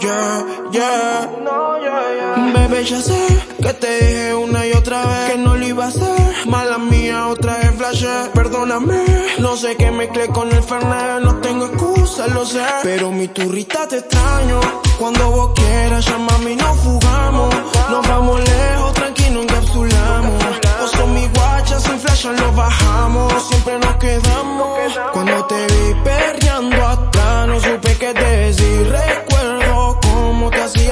yeah, yeah. No, yeah, yeah. Bebé, ya sé que te dije una y otra vez que no lo iba a hacer. Mala mía, otra vez flash. Perdóname, no sé qué mezclé con el Fernet. No tengo excusa, lo sé. Pero mi turrita te extraño. Cuando vos quieras, ya mami, nos fugamos. Nos vamos lejos, tranquilo, encapsulamos. Vos sos mi guacha, sin flash, lo bajamos. Siempre nos quedamos. Cuando te vi perreando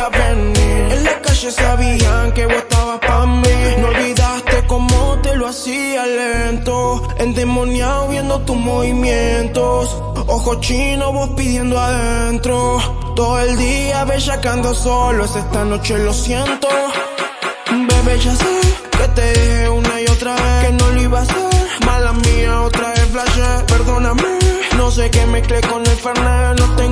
venir. En la calle sabían que vos estabas pa' mí. No olvidaste cómo te lo hacía lento. Endemoniado viendo tus movimientos. Ojos chinos, vos pidiendo adentro. Todo el día bellacando solo. Es esta noche, lo siento. Bebé, ya sé que te dije una y otra vez que no lo iba a hacer. Mala mía, otra vez flash, perdóname. No sé qué mezclé con el Fernet, no.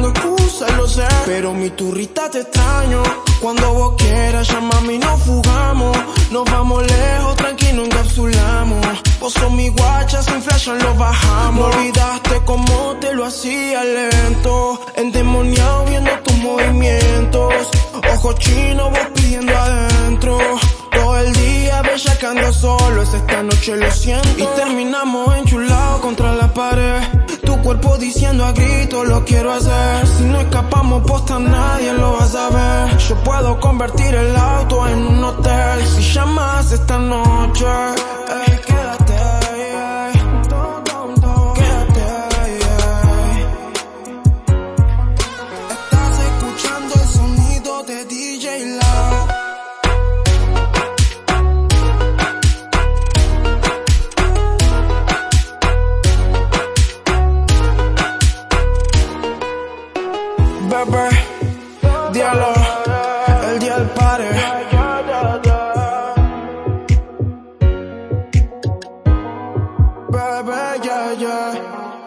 Pero mi turrita te extraño. Cuando vos quieras, llámame y nos fugamos. Nos vamos lejos, tranquilo, encapsulamos. Vos sos mi guacha, sin flash lo bajamos. Olvidaste cómo te lo hacía lento. Endemoniado viendo tus movimientos. Ojos chinos, vos pidiendo adentro. Todo el día bellacando solo, es esta noche lo siento. Y terminamos enchulados contra la pared. Tu cuerpo diciendo a grito lo quiero hacer. Si no escapamos Yo puedo convertir el auto en un hotel. Si llamas esta noche, ey, quédate. ey. Quédate, ey. Estás escuchando el sonido de DJ Loud. Bebé, diablo, yeah.